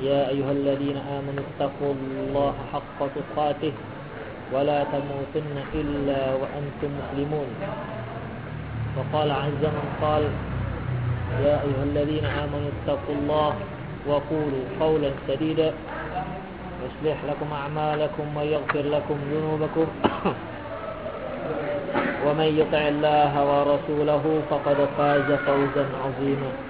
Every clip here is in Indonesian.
يا أيها الذين آمنوا اتقوا الله حق تقاته ولا تموتن إلا وأنتم مسلمون. وقال عز من قال يا أيها الذين آمنوا اتقوا الله وقولوا قولا سديدا يصلح لكم أعمالكم ويغفر لكم ذنوبكم. ومن يطع الله ورسوله فقد فاز فوزا عظيما.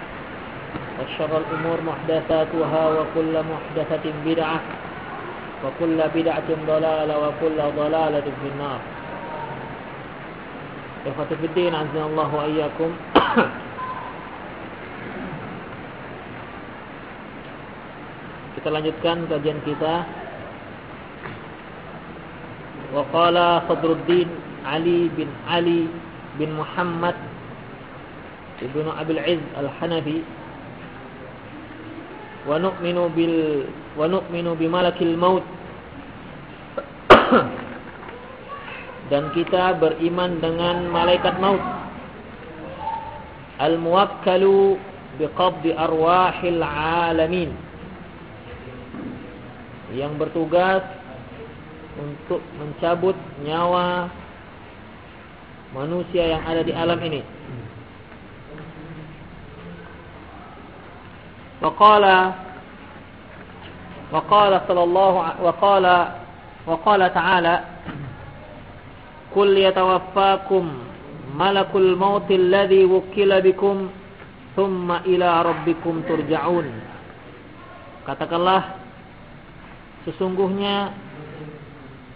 وشر الأمور محدثاتها وكل محدثة بدعة وكل بدعة ضلالة وكل ضلالة في النار إخوة في الدين عزنا الله وإياكم Kita lanjutkan kajian kita Waqala Sadruddin Ali bin Ali bin Muhammad Ibnu Abil Izz Al-Hanafi wa nu'minu bil wa nu'minu bimalakil maut. Dan kita beriman dengan malaikat maut. Al muwakkalu biqabdi arwahil alamin. Yang bertugas untuk mencabut nyawa manusia yang ada di alam ini وقال وقال صلى الله وقال وقال تعالى قل يتوفاكم ملك الموت الذي وكل بكم ثم إلى ربكم ترجعون katakanlah sesungguhnya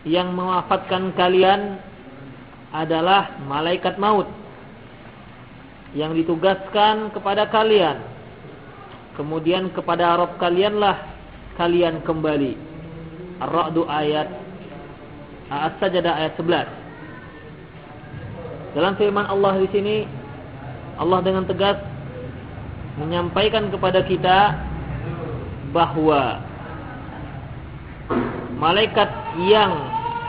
yang mewafatkan kalian adalah malaikat maut yang ditugaskan kepada kalian Kemudian kepada Rabb kalianlah kalian kembali. Ar-Ra'du ayat As-Sajdah ayat 11. Dalam firman Allah di sini Allah dengan tegas menyampaikan kepada kita bahwa malaikat yang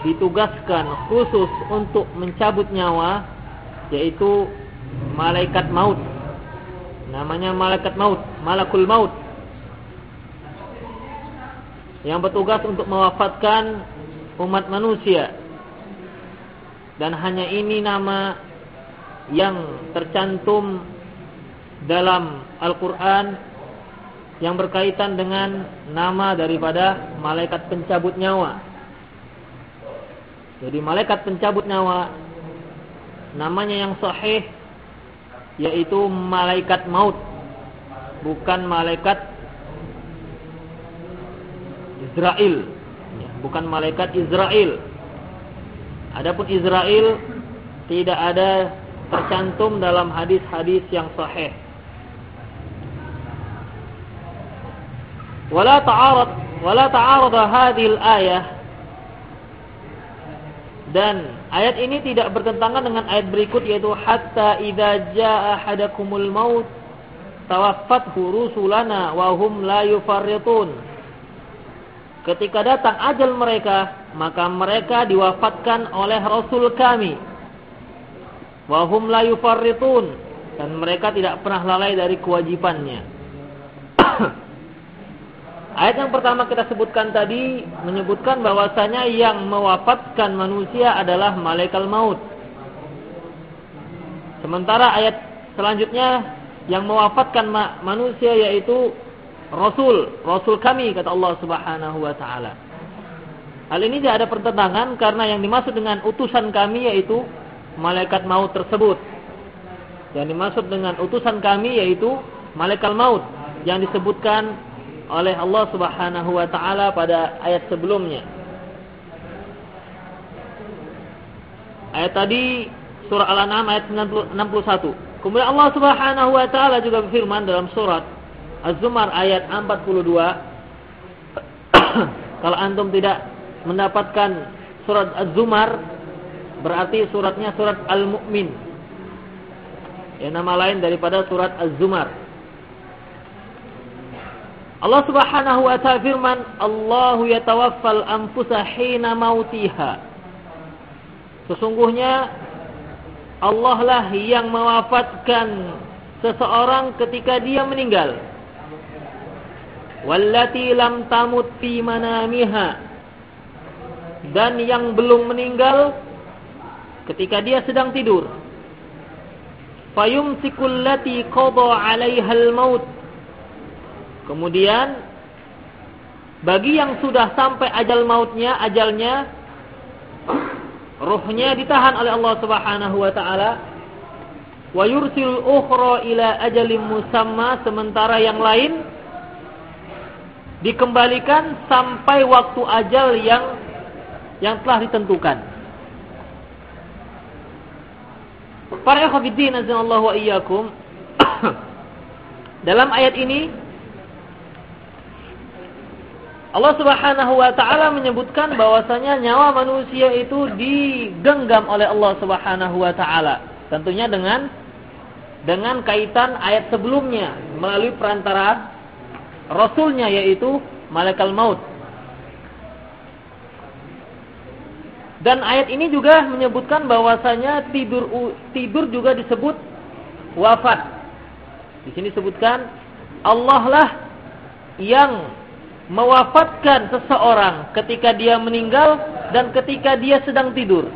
ditugaskan khusus untuk mencabut nyawa yaitu malaikat maut namanya malaikat maut, malakul maut. Yang bertugas untuk mewafatkan umat manusia. Dan hanya ini nama yang tercantum dalam Al-Qur'an yang berkaitan dengan nama daripada malaikat pencabut nyawa. Jadi malaikat pencabut nyawa namanya yang sahih yaitu malaikat maut bukan malaikat Israel ya, bukan malaikat Israel adapun Israel tidak ada tercantum dalam hadis-hadis yang sahih. Wala ta'arad wala ta'arada hadhihi al-ayah dan ayat ini tidak bertentangan dengan ayat berikut yaitu hatta idza jaa ahadakumul maut tawaffathu rusulana wa hum la yufarritun. Ketika datang ajal mereka, maka mereka diwafatkan oleh rasul kami. Wa hum la yufarritun dan mereka tidak pernah lalai dari kewajibannya. Ayat yang pertama kita sebutkan tadi menyebutkan bahwasanya yang mewafatkan manusia adalah malaikat maut. Sementara ayat selanjutnya yang mewafatkan manusia yaitu rasul, rasul kami kata Allah Subhanahu wa taala. Hal ini tidak ada pertentangan karena yang dimaksud dengan utusan kami yaitu malaikat maut tersebut. Yang dimaksud dengan utusan kami yaitu malaikat maut yang disebutkan oleh Allah Subhanahu wa taala pada ayat sebelumnya. Ayat tadi surah Al-An'am ayat 61. Kemudian Allah Subhanahu wa taala juga berfirman dalam surat Az-Zumar ayat 42 kalau antum tidak mendapatkan surat Az-Zumar berarti suratnya surat Al-Mu'min. Ya nama lain daripada surat Az-Zumar. Allah Subhanahu wa taala firman, "Allahu yatawaffal anfusa hina mautiha." Sesungguhnya Allah lah yang mewafatkan seseorang ketika dia meninggal. Wallati lam tamut fi manamiha. Dan yang belum meninggal ketika dia sedang tidur. Fayumsikul lati qada al-maut. Kemudian bagi yang sudah sampai ajal mautnya, ajalnya Ruhnya ditahan oleh Allah Subhanahu wa taala. Wa yursil ukhra ila ajalin musamma sementara yang lain dikembalikan sampai waktu ajal yang yang telah ditentukan. Para ikhwatiddin azza wa iyyakum dalam ayat ini Allah Subhanahu wa taala menyebutkan bahwasanya nyawa manusia itu digenggam oleh Allah Subhanahu wa taala. Tentunya dengan dengan kaitan ayat sebelumnya melalui perantara rasulnya yaitu malaikat maut. Dan ayat ini juga menyebutkan bahwasanya tidur tidur juga disebut wafat. Di sini disebutkan Allah lah yang mewafatkan seseorang ketika dia meninggal dan ketika dia sedang tidur.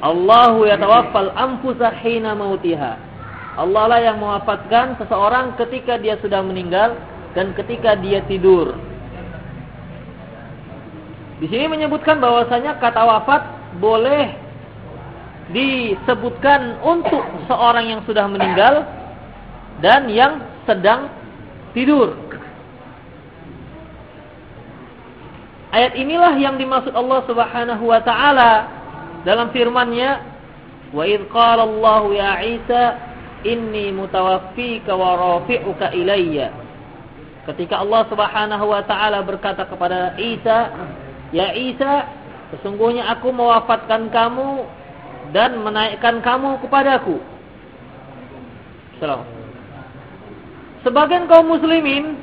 Allahu yatawaffal anfusa hina mautiha. Allah lah yang mewafatkan seseorang ketika dia sudah meninggal dan ketika dia tidur. Di sini menyebutkan bahwasanya kata wafat boleh disebutkan untuk seorang yang sudah meninggal dan yang sedang tidur. Ayat inilah yang dimaksud Allah Subhanahu wa taala dalam firman-Nya, "Wa idz qala Allah ya Isa, inni mutawaffika wa rafi'uka ilayya." Ketika Allah Subhanahu wa taala berkata kepada Isa, "Ya Isa, sesungguhnya aku mewafatkan kamu dan menaikkan kamu kepadaku." Salam. Sebagian kaum muslimin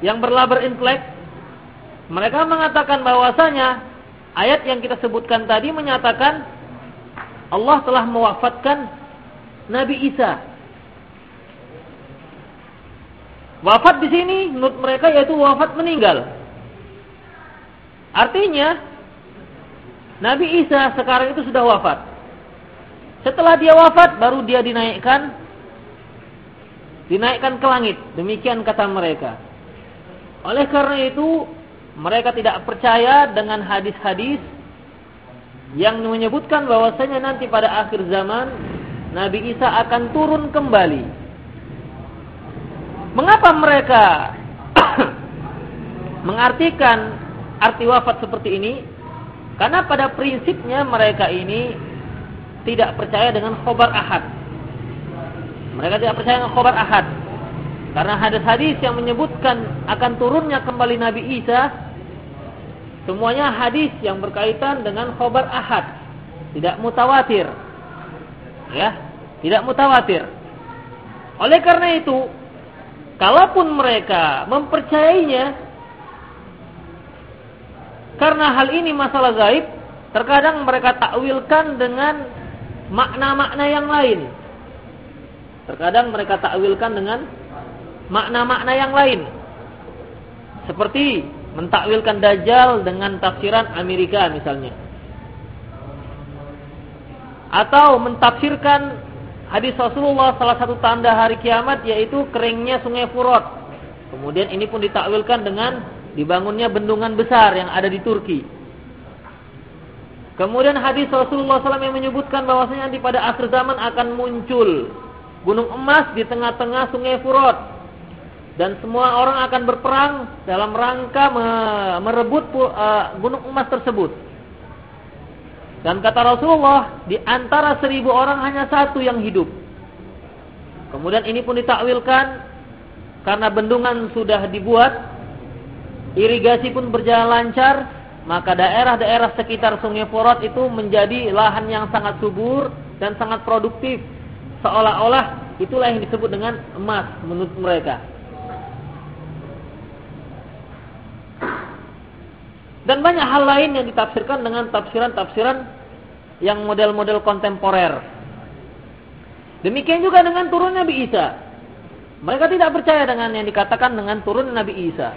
yang berlabar intelek mereka mengatakan bahwasanya ayat yang kita sebutkan tadi menyatakan Allah telah mewafatkan Nabi Isa. Wafat di sini menurut mereka yaitu wafat meninggal. Artinya Nabi Isa sekarang itu sudah wafat. Setelah dia wafat baru dia dinaikkan dinaikkan ke langit. Demikian kata mereka. Oleh karena itu mereka tidak percaya dengan hadis-hadis yang menyebutkan bahwasanya nanti pada akhir zaman Nabi Isa akan turun kembali. Mengapa mereka mengartikan arti wafat seperti ini? Karena pada prinsipnya mereka ini tidak percaya dengan khobar ahad. Mereka tidak percaya dengan khobar ahad. Karena hadis-hadis yang menyebutkan akan turunnya kembali Nabi Isa semuanya hadis yang berkaitan dengan khobar ahad, tidak mutawatir. Ya, tidak mutawatir. Oleh karena itu, kalaupun mereka mempercayainya karena hal ini masalah gaib, terkadang mereka takwilkan dengan makna-makna yang lain. Terkadang mereka takwilkan dengan makna-makna yang lain. Seperti mentakwilkan Dajjal dengan tafsiran Amerika misalnya. Atau mentafsirkan hadis Rasulullah salah satu tanda hari kiamat yaitu keringnya sungai Furat. Kemudian ini pun ditakwilkan dengan dibangunnya bendungan besar yang ada di Turki. Kemudian hadis Rasulullah SAW yang menyebutkan bahwasanya nanti pada akhir zaman akan muncul gunung emas di tengah-tengah sungai Furat. Dan semua orang akan berperang dalam rangka merebut uh, gunung emas tersebut. Dan kata Rasulullah, di antara seribu orang hanya satu yang hidup. Kemudian ini pun ditakwilkan karena bendungan sudah dibuat, irigasi pun berjalan lancar, maka daerah-daerah sekitar Sungai Furat itu menjadi lahan yang sangat subur dan sangat produktif. Seolah-olah itulah yang disebut dengan emas menurut mereka. Dan banyak hal lain yang ditafsirkan dengan tafsiran-tafsiran yang model-model kontemporer. Demikian juga dengan turun Nabi Isa. Mereka tidak percaya dengan yang dikatakan dengan turun Nabi Isa.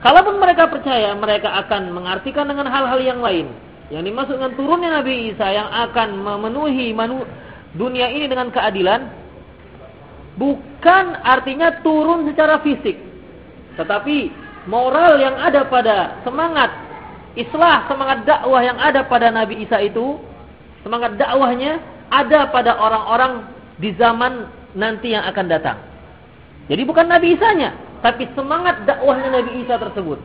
Kalaupun mereka percaya, mereka akan mengartikan dengan hal-hal yang lain. Yang dimaksud dengan turunnya Nabi Isa yang akan memenuhi dunia ini dengan keadilan. Bukan artinya turun secara fisik. Tetapi moral yang ada pada semangat islah, semangat dakwah yang ada pada Nabi Isa itu, semangat dakwahnya ada pada orang-orang di zaman nanti yang akan datang. Jadi bukan Nabi Isanya, tapi semangat dakwahnya Nabi Isa tersebut.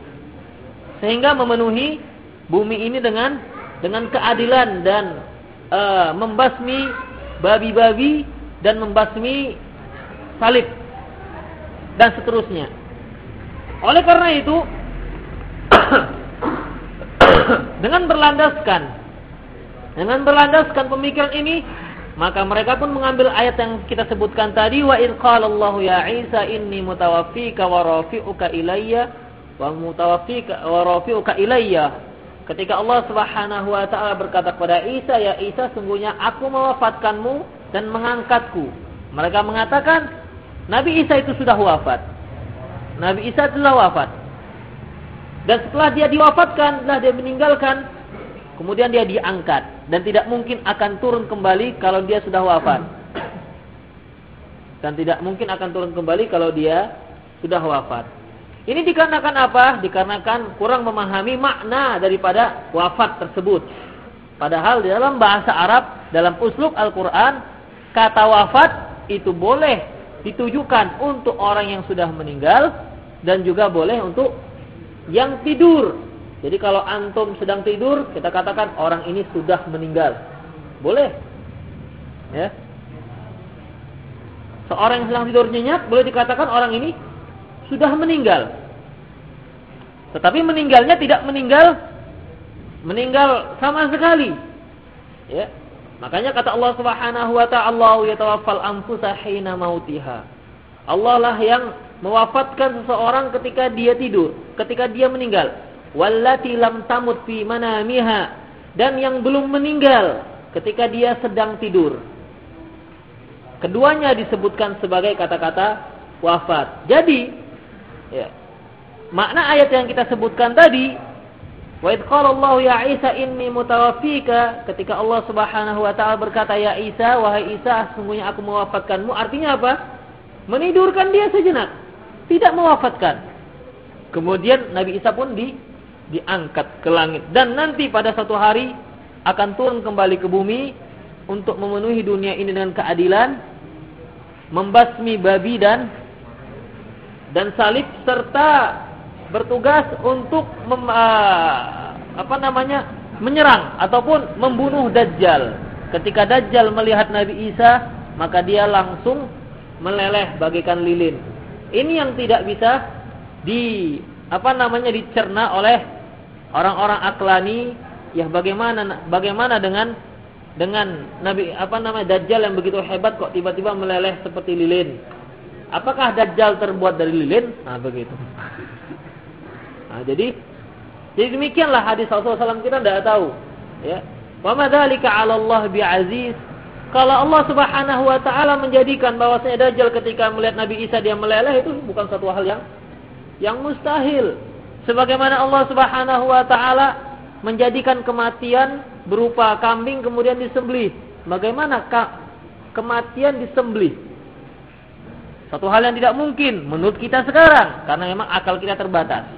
Sehingga memenuhi bumi ini dengan dengan keadilan dan uh, membasmi babi-babi dan membasmi salib dan seterusnya. Oleh karena itu dengan berlandaskan dengan berlandaskan pemikiran ini maka mereka pun mengambil ayat yang kita sebutkan tadi wa id qalallahu ya Isa inni mutawaffika wa rafi'uka ilayya wa mutawaffika wa rafi'uka ilayya. Ketika Allah Subhanahu wa taala berkata kepada Isa ya Isa sungguhnya aku mewafatkanmu dan mengangkatku. Mereka mengatakan Nabi Isa itu sudah wafat Nabi Isa telah wafat. Dan setelah dia diwafatkan, setelah dia meninggalkan, kemudian dia diangkat dan tidak mungkin akan turun kembali kalau dia sudah wafat. Dan tidak mungkin akan turun kembali kalau dia sudah wafat. Ini dikarenakan apa? Dikarenakan kurang memahami makna daripada wafat tersebut. Padahal dalam bahasa Arab, dalam uslub Al-Quran, kata wafat itu boleh ditujukan untuk orang yang sudah meninggal dan juga boleh untuk yang tidur. Jadi kalau antum sedang tidur, kita katakan orang ini sudah meninggal. Boleh. Ya. Seorang yang sedang tidur nyenyak boleh dikatakan orang ini sudah meninggal. Tetapi meninggalnya tidak meninggal meninggal sama sekali. Ya. Makanya kata Allah Subhanahu wa taala, yatawaffal anfusa mautiha." Allah lah yang mewafatkan seseorang ketika dia tidur, ketika dia meninggal. Wallati lam tamut fi manamiha dan yang belum meninggal ketika dia sedang tidur. Keduanya disebutkan sebagai kata-kata wafat. Jadi, ya, makna ayat yang kita sebutkan tadi Wa idh qala Allah ya Isa inni mutawaffika ketika Allah Subhanahu wa taala berkata ya Isa wahai Isa sungguhnya aku mewafatkanmu artinya apa? Menidurkan dia sejenak, tidak mewafatkan. Kemudian Nabi Isa pun di diangkat ke langit dan nanti pada satu hari akan turun kembali ke bumi untuk memenuhi dunia ini dengan keadilan, membasmi babi dan dan salib serta bertugas untuk mem, uh, apa namanya menyerang ataupun membunuh Dajjal. Ketika Dajjal melihat Nabi Isa, maka dia langsung meleleh bagaikan lilin. Ini yang tidak bisa di apa namanya dicerna oleh orang-orang aklani ya bagaimana bagaimana dengan dengan Nabi apa namanya Dajjal yang begitu hebat kok tiba-tiba meleleh seperti lilin. Apakah Dajjal terbuat dari lilin? Nah, begitu. Nah, jadi jadi demikianlah hadis Rasulullah SAW kita tidak tahu. Ya. Wa madzalika 'ala Allah bi'aziz. Kalau Allah Subhanahu wa taala menjadikan bahwasanya Dajjal ketika melihat Nabi Isa dia meleleh itu bukan satu hal yang yang mustahil. Sebagaimana Allah Subhanahu wa taala menjadikan kematian berupa kambing kemudian disembelih. bagaimana kematian disembelih. Satu hal yang tidak mungkin menurut kita sekarang karena memang akal kita terbatas.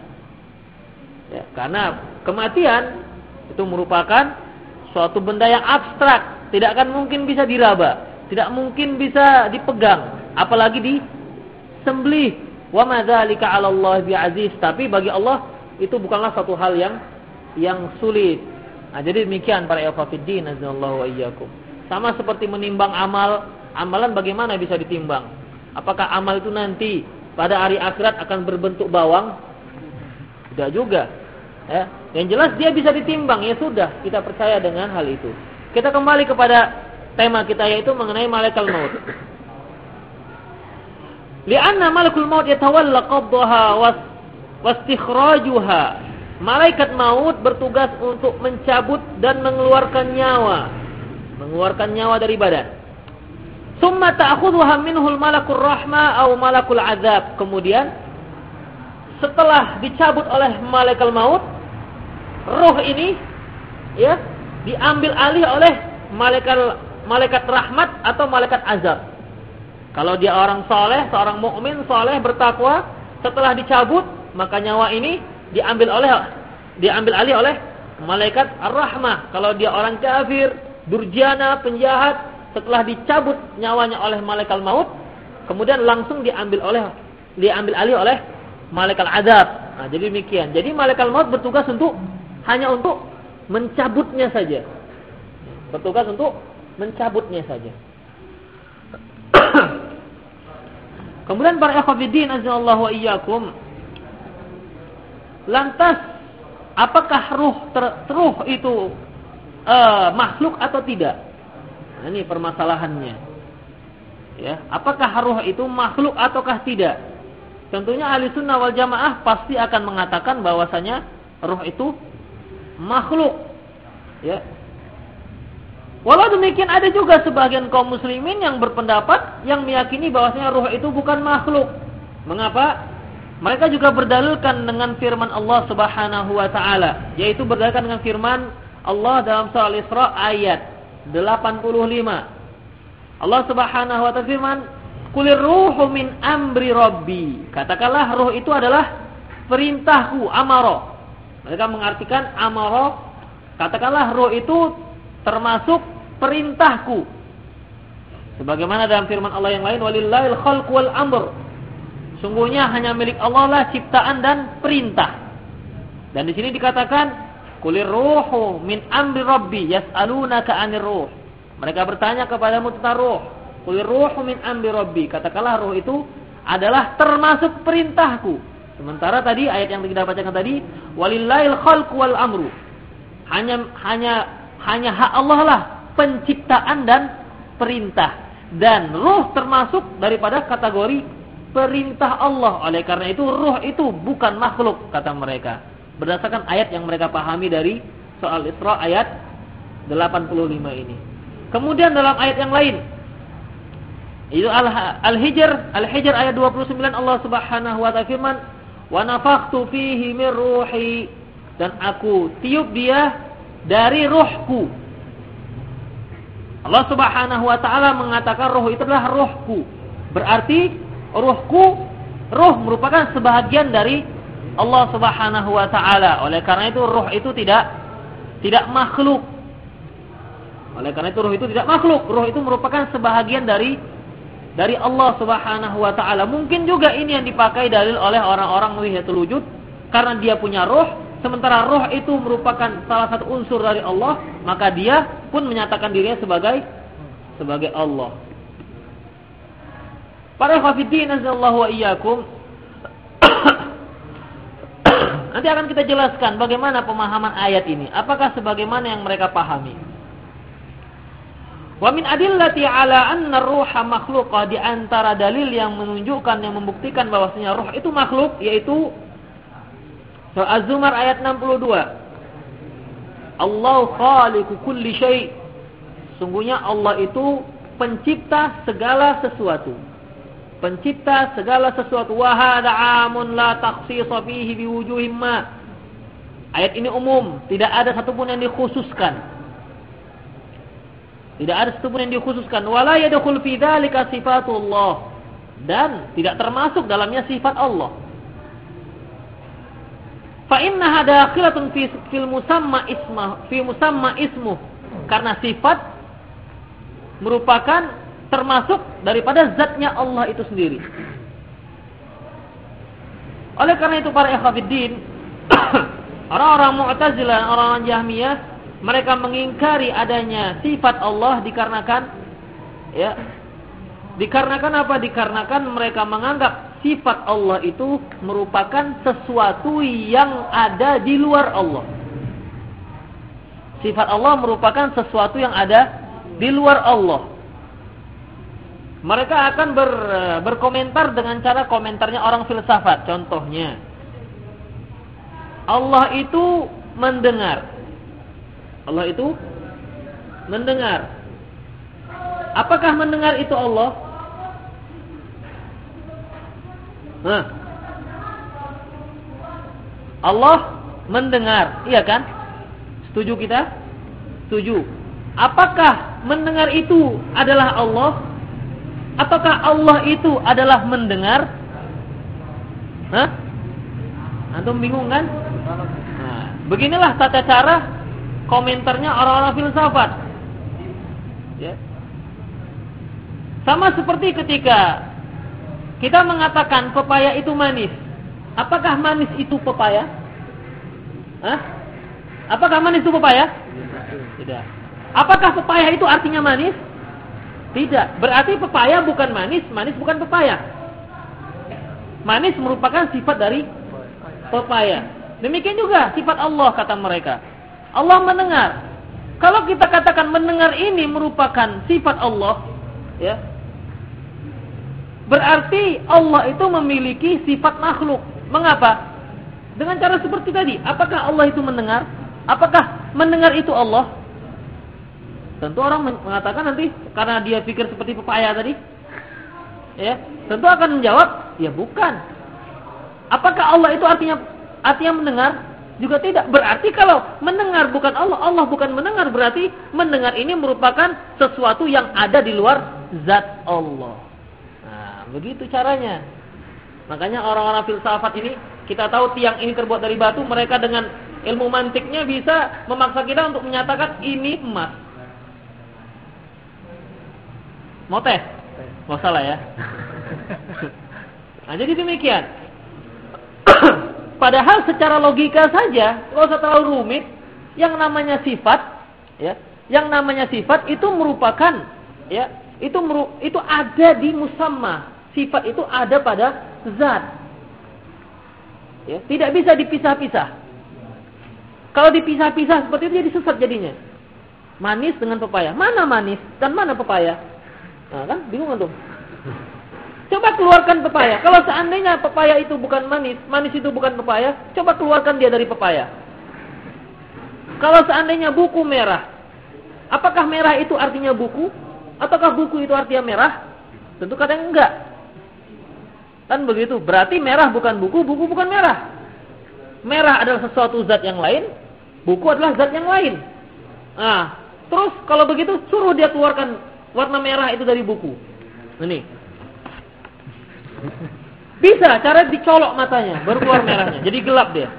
Ya, karena kematian itu merupakan suatu benda yang abstrak, tidak akan mungkin bisa diraba, tidak mungkin bisa dipegang, apalagi disembelih. Wa madzalika 'ala Allah bi'aziz, tapi bagi Allah itu bukanlah satu hal yang yang sulit. Nah, jadi demikian para ikhwatiddin azallahu wa iyyakum. Sama seperti menimbang amal, amalan bagaimana bisa ditimbang? Apakah amal itu nanti pada hari akhirat akan berbentuk bawang? Tidak juga. Ya. Yang jelas dia bisa ditimbang, ya sudah, kita percaya dengan hal itu. Kita kembali kepada tema kita yaitu mengenai malaikat maut. Lianna malakul maut yatawalla qabdaha was wastikhrajuha. Malaikat maut bertugas untuk mencabut dan mengeluarkan nyawa mengeluarkan nyawa dari badan. Summa ta'khudhuha minhul malakul rahma atau malakul azab. Kemudian setelah dicabut oleh malaikat maut, roh ini ya diambil alih oleh malaikat malaikat rahmat atau malaikat azab. Kalau dia orang soleh, seorang mukmin soleh bertakwa, setelah dicabut maka nyawa ini diambil oleh diambil alih oleh malaikat ar-rahmah. Kalau dia orang kafir, durjana, penjahat, setelah dicabut nyawanya oleh malaikat maut, kemudian langsung diambil oleh diambil alih oleh malaikat azab. Nah, jadi demikian. Jadi malaikat maut bertugas untuk hanya untuk mencabutnya saja. Bertugas untuk mencabutnya saja. Kemudian para ikhwatiddin azallahu wa iyyakum lantas apakah ruh ter, ruh itu uh, makhluk atau tidak? Nah, ini permasalahannya. Ya, apakah roh itu makhluk ataukah tidak? Tentunya ahli sunnah wal jamaah pasti akan mengatakan bahwasanya roh itu makhluk. Ya. Walau demikian ada juga sebagian kaum muslimin yang berpendapat yang meyakini bahwasanya roh itu bukan makhluk. Mengapa? Mereka juga berdalilkan dengan firman Allah Subhanahu wa taala, yaitu berdalilkan dengan firman Allah dalam surah Al-Isra ayat 85. Allah Subhanahu wa taala firman, "Kulir ruhu min amri rabbi." Katakanlah ruh itu adalah perintahku, amaro. Mereka mengartikan amaro, katakanlah ruh itu termasuk perintahku. Sebagaimana dalam firman Allah yang lain, "Walillahil khalqu wal amr." Sungguhnya hanya milik Allah lah ciptaan dan perintah. Dan di sini dikatakan Kulir ruhu min amri rabbi yas'alunaka 'anir ruh. Mereka bertanya kepadamu tentang ruh. Kulir ruhu min amri rabbi. Katakanlah ruh itu adalah termasuk perintahku. Sementara tadi ayat yang kita bacakan tadi, walillahil khalqu wal amru. Hanya hanya hanya hak Allah lah penciptaan dan perintah. Dan ruh termasuk daripada kategori perintah Allah. Oleh karena itu ruh itu bukan makhluk kata mereka berdasarkan ayat yang mereka pahami dari soal Isra ayat 85 ini. Kemudian dalam ayat yang lain itu Al-Hijr, Al-Hijr ayat 29 Allah Subhanahu wa taala firman, "Wa nafakhtu fihi min ruhi" dan aku tiup dia dari rohku. Allah Subhanahu wa taala mengatakan roh itu adalah rohku. Berarti rohku, roh merupakan sebahagian dari Allah Subhanahu wa taala. Oleh karena itu ruh itu tidak tidak makhluk. Oleh karena itu ruh itu tidak makhluk. Ruh itu merupakan sebahagian dari dari Allah Subhanahu wa taala. Mungkin juga ini yang dipakai dalil oleh orang-orang wihiyatul wujud karena dia punya roh, sementara roh itu merupakan salah satu unsur dari Allah, maka dia pun menyatakan dirinya sebagai sebagai Allah. Para khafidin azallahu wa iyyakum Nanti akan kita jelaskan bagaimana pemahaman ayat ini. Apakah sebagaimana yang mereka pahami. Wa min adillati ala anna ruha makhluqah di antara dalil yang menunjukkan yang membuktikan bahwasanya roh itu makhluk yaitu surah Az-Zumar ayat 62. Allah khaliqu kulli syai. Sungguhnya Allah itu pencipta segala sesuatu pencipta segala sesuatu wa hadza amun la takhsisa fihi biwujuhim ma ayat ini umum tidak ada satupun yang dikhususkan Tidak ada satupun yang dikhususkan. Wala yadkhul fi dzalika sifatullah. Dan tidak termasuk dalamnya sifat Allah. Fa innaha dakhilatun fi fil musamma isma fi musamma ismu. Karena sifat merupakan termasuk daripada zatnya Allah itu sendiri. Oleh karena itu para ikhwatiddin, orang-orang Mu'tazilah, orang-orang Jahmiyah mereka mengingkari adanya sifat Allah dikarenakan ya dikarenakan apa dikarenakan mereka menganggap sifat Allah itu merupakan sesuatu yang ada di luar Allah sifat Allah merupakan sesuatu yang ada di luar Allah mereka akan ber, berkomentar dengan cara komentarnya orang filsafat contohnya Allah itu mendengar Allah itu mendengar. Apakah mendengar itu Allah? Nah. Allah mendengar, iya kan? Setuju kita? Setuju. Apakah mendengar itu adalah Allah? Apakah Allah itu adalah mendengar? Hah? Antum bingung kan? Nah, beginilah tata cara komentarnya orang-orang filsafat. Ya. Sama seperti ketika kita mengatakan pepaya itu manis. Apakah manis itu pepaya? Hah? Apakah manis itu pepaya? Tidak. Apakah pepaya itu artinya manis? Tidak. Berarti pepaya bukan manis, manis bukan pepaya. Manis merupakan sifat dari pepaya. Demikian juga sifat Allah kata mereka. Allah mendengar. Kalau kita katakan mendengar ini merupakan sifat Allah, ya. Berarti Allah itu memiliki sifat makhluk. Mengapa? Dengan cara seperti tadi. Apakah Allah itu mendengar? Apakah mendengar itu Allah? Tentu orang mengatakan nanti karena dia pikir seperti pepaya tadi. Ya, tentu akan menjawab, ya bukan. Apakah Allah itu artinya artinya mendengar? Juga tidak. Berarti kalau mendengar bukan Allah, Allah bukan mendengar. Berarti mendengar ini merupakan sesuatu yang ada di luar zat Allah. Begitu caranya. Makanya orang-orang filsafat ini, kita tahu tiang ini terbuat dari batu, mereka dengan ilmu mantiknya bisa memaksa kita untuk menyatakan ini emas. Mau teh? Mau salah ya. Nah, jadi demikian. Padahal secara logika saja, kalau usah terlalu rumit, yang namanya sifat, ya, yang namanya sifat itu merupakan, ya, itu meru, itu ada di musamma. Sifat itu ada pada zat. Ya, tidak bisa dipisah-pisah. Kalau dipisah-pisah seperti itu jadi sesat jadinya. Manis dengan pepaya. Mana manis dan mana pepaya? Nah, kan bingung kan tuh. Coba keluarkan pepaya. Kalau seandainya pepaya itu bukan manis, manis itu bukan pepaya, coba keluarkan dia dari pepaya. Kalau seandainya buku merah, apakah merah itu artinya buku? Ataukah buku itu artinya merah? Tentu kadang enggak. Kan begitu. Berarti merah bukan buku, buku bukan merah. Merah adalah sesuatu zat yang lain, buku adalah zat yang lain. Nah, terus kalau begitu suruh dia keluarkan warna merah itu dari buku. Ini. Bisa, cara dicolok matanya, baru keluar merahnya. Jadi gelap dia.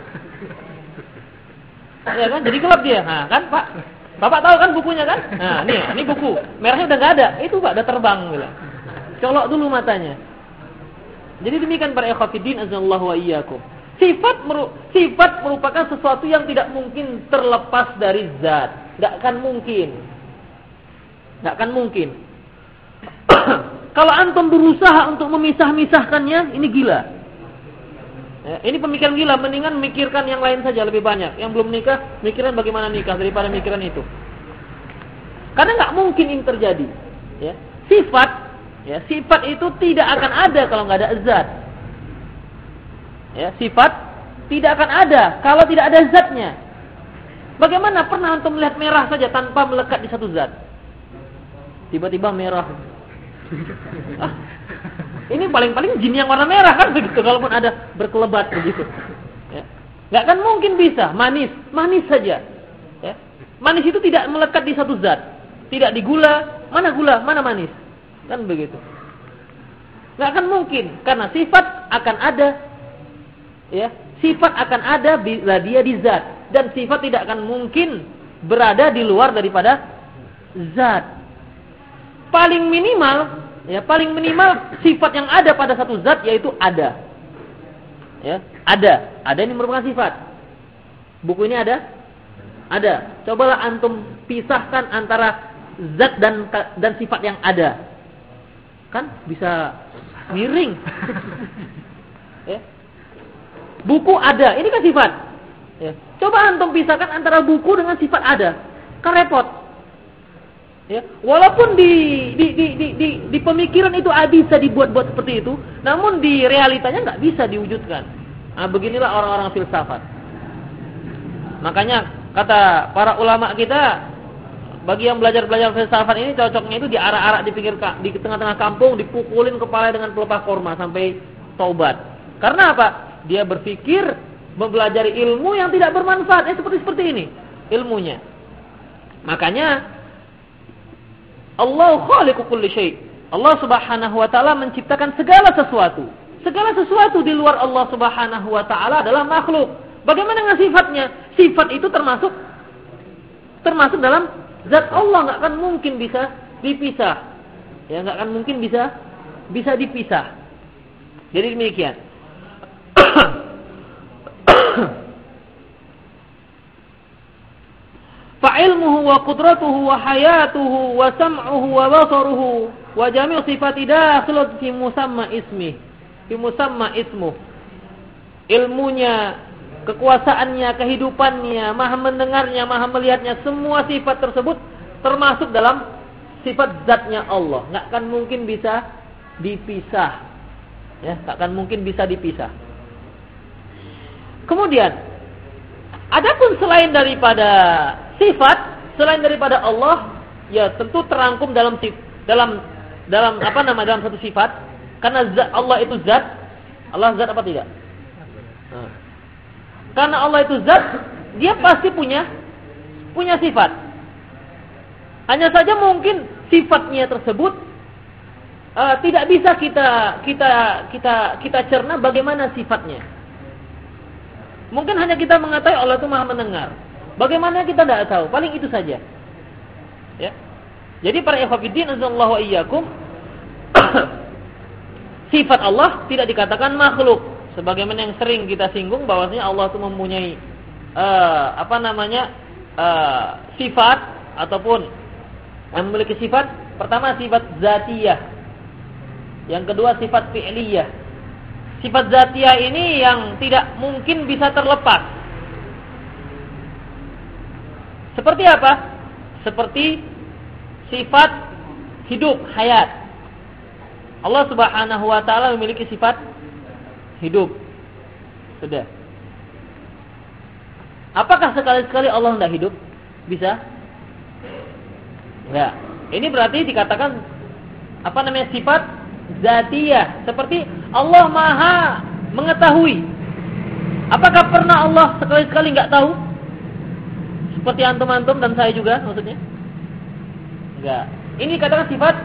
Ya kan? Jadi gelap dia. Nah, kan Pak? Bapak tahu kan bukunya kan? Nah, ini, ini buku. Merahnya udah nggak ada. Itu Pak, udah terbang gitu. Colok dulu matanya. Jadi demikian para ikhwatiddin azallahu wa iyyakum. Sifat meru sifat merupakan sesuatu yang tidak mungkin terlepas dari zat. Tidak akan mungkin. Tidak akan mungkin. Kalau antum berusaha untuk memisah-misahkannya, ini gila. Ya, ini pemikiran gila, mendingan memikirkan yang lain saja lebih banyak. Yang belum nikah, mikiran bagaimana nikah daripada mikiran itu. Karena nggak mungkin ini terjadi. Ya. Sifat, ya, sifat itu tidak akan ada kalau nggak ada zat. Ya, sifat tidak akan ada kalau tidak ada zatnya. Bagaimana pernah antum melihat merah saja tanpa melekat di satu zat? Tiba-tiba merah ah, ini paling-paling jin yang warna merah kan begitu kalaupun ada berkelebat begitu. Ya. Gak kan mungkin bisa manis, manis saja. Ya. Manis itu tidak melekat di satu zat. tidak digula, mana gula, mana manis. Kan begitu. Nggak akan mungkin karena sifat akan ada ya, sifat akan ada bila dia di zat dan sifat tidak akan mungkin berada di luar daripada zat. Paling minimal ya, paling minimal sifat yang ada pada satu zat yaitu ada. Ya, ada. Ada ini merupakan sifat. Buku ini ada? Ada. Cobalah antum pisahkan antara zat dan dan sifat yang ada. Kan bisa miring. ya. Buku ada, ini kan sifat. Ya. Coba antum pisahkan antara buku dengan sifat ada. Kan repot. Ya. Walaupun di di, di, di, di, di pemikiran itu bisa dibuat-buat seperti itu, namun di realitanya nggak bisa diwujudkan. Nah, beginilah orang-orang filsafat. Makanya kata para ulama kita, bagi yang belajar-belajar filsafat ini cocoknya itu diarak-arak di pinggir di tengah-tengah kampung, dipukulin kepala dengan pelepah korma sampai taubat. Karena apa? Dia berpikir mempelajari ilmu yang tidak bermanfaat. Eh, seperti seperti ini ilmunya. Makanya Allah khaliqu kulli. Allah Subhanahu wa taala menciptakan segala sesuatu. Segala sesuatu di luar Allah Subhanahu wa taala adalah makhluk. Bagaimana dengan sifatnya? Sifat itu termasuk termasuk dalam Zat Allah nggak akan mungkin bisa dipisah. Ya nggak akan mungkin bisa bisa dipisah. Jadi demikian. Fa'ilmuhu wa qudratuhu wa hayatuhu wa sam'uhu wa basaruhu wa jami'u sifati dakhilat fi musamma ismi. Fi musamma ismu. Ilmunya, kekuasaannya, kehidupannya, maha mendengarnya, maha melihatnya, semua sifat tersebut termasuk dalam sifat zatnya Allah. Nggak akan mungkin bisa dipisah. Ya, nggak akan mungkin bisa dipisah. Kemudian, adapun selain daripada sifat, selain daripada Allah, ya tentu terangkum dalam dalam dalam apa nama dalam satu sifat. Karena zat, Allah itu zat, Allah zat apa tidak? Karena Allah itu zat, dia pasti punya punya sifat. Hanya saja mungkin sifatnya tersebut uh, tidak bisa kita kita kita kita cerna bagaimana sifatnya. Mungkin hanya kita mengetahui Allah itu Maha mendengar. Bagaimana kita tidak tahu, paling itu saja. Ya. Jadi para ikhwatiddin azallahu iyyakum sifat Allah tidak dikatakan makhluk sebagaimana yang sering kita singgung bahwasanya Allah itu mempunyai uh, apa namanya uh, sifat ataupun memiliki sifat pertama sifat zatiyah. Yang kedua sifat fi'liyah. Sifat zatiyah ini yang tidak mungkin bisa terlepas. Seperti apa? Seperti sifat hidup hayat. Allah Subhanahu wa taala memiliki sifat hidup. Sudah. Apakah sekali-sekali Allah tidak hidup? Bisa? Enggak. Ini berarti dikatakan apa namanya sifat zatiyah. Seperti Allah Maha mengetahui. Apakah pernah Allah sekali-sekali nggak tahu? Seperti antum-antum dan saya juga maksudnya? Enggak. Ini dikatakan sifat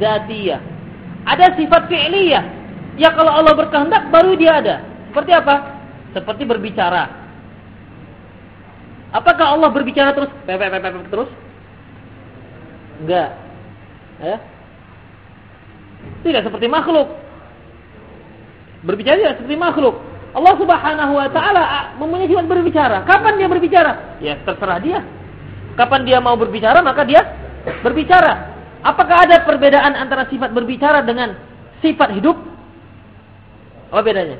zatiyah. Ada sifat fi'liyah. Ya kalau Allah berkehendak baru dia ada. Seperti apa? Seperti berbicara. Apakah Allah berbicara terus? Pepe, pepe, pepe, terus? Enggak. Ya? Tidak seperti makhluk. Berbicara tidak seperti makhluk. Allah Subhanahu wa taala mempunyai sifat berbicara. Kapan dia berbicara? Ya terserah dia. Kapan dia mau berbicara maka dia berbicara. Apakah ada perbedaan antara sifat berbicara dengan sifat hidup? Apa bedanya?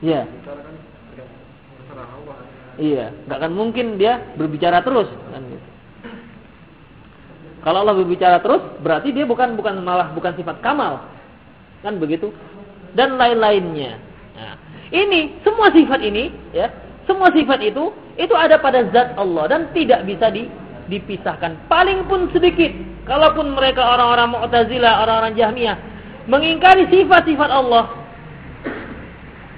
Iya. Iya, nggak akan mungkin dia berbicara terus kan gitu. Kalau Allah berbicara terus, berarti dia bukan bukan malah bukan sifat kamal. Kan begitu? Dan lain-lainnya. Nah, ini semua sifat ini ya, semua sifat itu itu ada pada zat Allah dan tidak bisa di, dipisahkan paling pun sedikit. Kalaupun mereka orang-orang Mu'tazilah, orang-orang Jahmiyah mengingkari sifat-sifat Allah.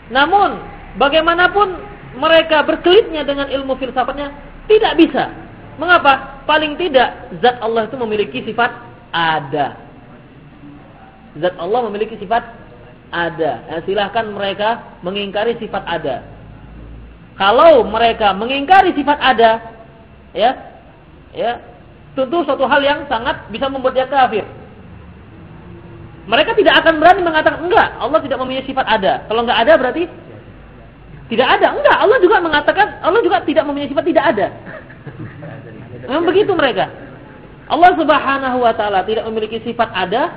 Namun, bagaimanapun mereka berkelitnya dengan ilmu filsafatnya, Tidak bisa. Mengapa? Paling tidak zat Allah itu memiliki sifat ada. Zat Allah memiliki sifat ada. Ya, silahkan mereka mengingkari sifat ada. Kalau mereka mengingkari sifat ada, ya, ya, tentu suatu hal yang sangat bisa membuat dia kafir. Mereka tidak akan berani mengatakan enggak, Allah tidak memiliki sifat ada. Kalau enggak ada berarti tidak ada. Enggak, Allah juga mengatakan Allah juga tidak memiliki sifat tidak ada. Memang begitu mereka. Allah Subhanahu wa taala tidak memiliki sifat ada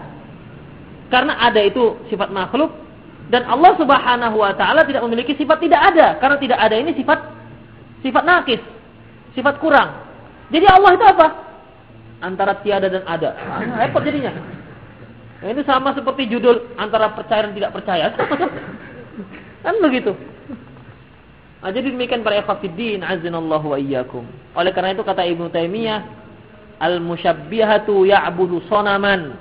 karena ada itu sifat makhluk dan Allah Subhanahu wa taala tidak memiliki sifat tidak ada karena tidak ada ini sifat sifat nakis, sifat kurang. Jadi Allah itu apa? Antara tiada dan ada. Repot jadinya. Nah, ini sama seperti judul antara percaya dan tidak percaya. kan begitu. Nah, jadi demikian para ikhwatiddin azinallahu wa iyyakum. Oleh karena itu kata Ibnu Taimiyah, al-musyabbihatu ya'budu sonaman.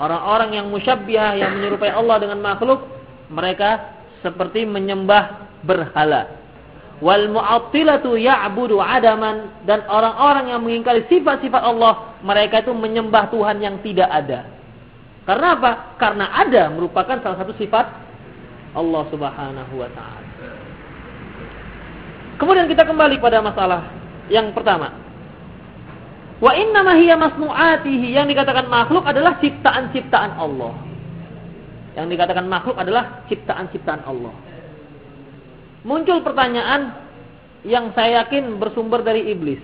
Orang-orang yang musyabbihah yang menyerupai Allah dengan makhluk, mereka seperti menyembah berhala. Wal mu'attilatu ya'budu adaman dan orang-orang yang mengingkari sifat-sifat Allah, mereka itu menyembah Tuhan yang tidak ada. Karena apa? Karena ada merupakan salah satu sifat Allah Subhanahu wa taala. Kemudian kita kembali pada masalah yang pertama. Wa inna hiya masnu'atihi yang dikatakan makhluk adalah ciptaan-ciptaan Allah. Yang dikatakan makhluk adalah ciptaan-ciptaan Allah. Muncul pertanyaan yang saya yakin bersumber dari iblis.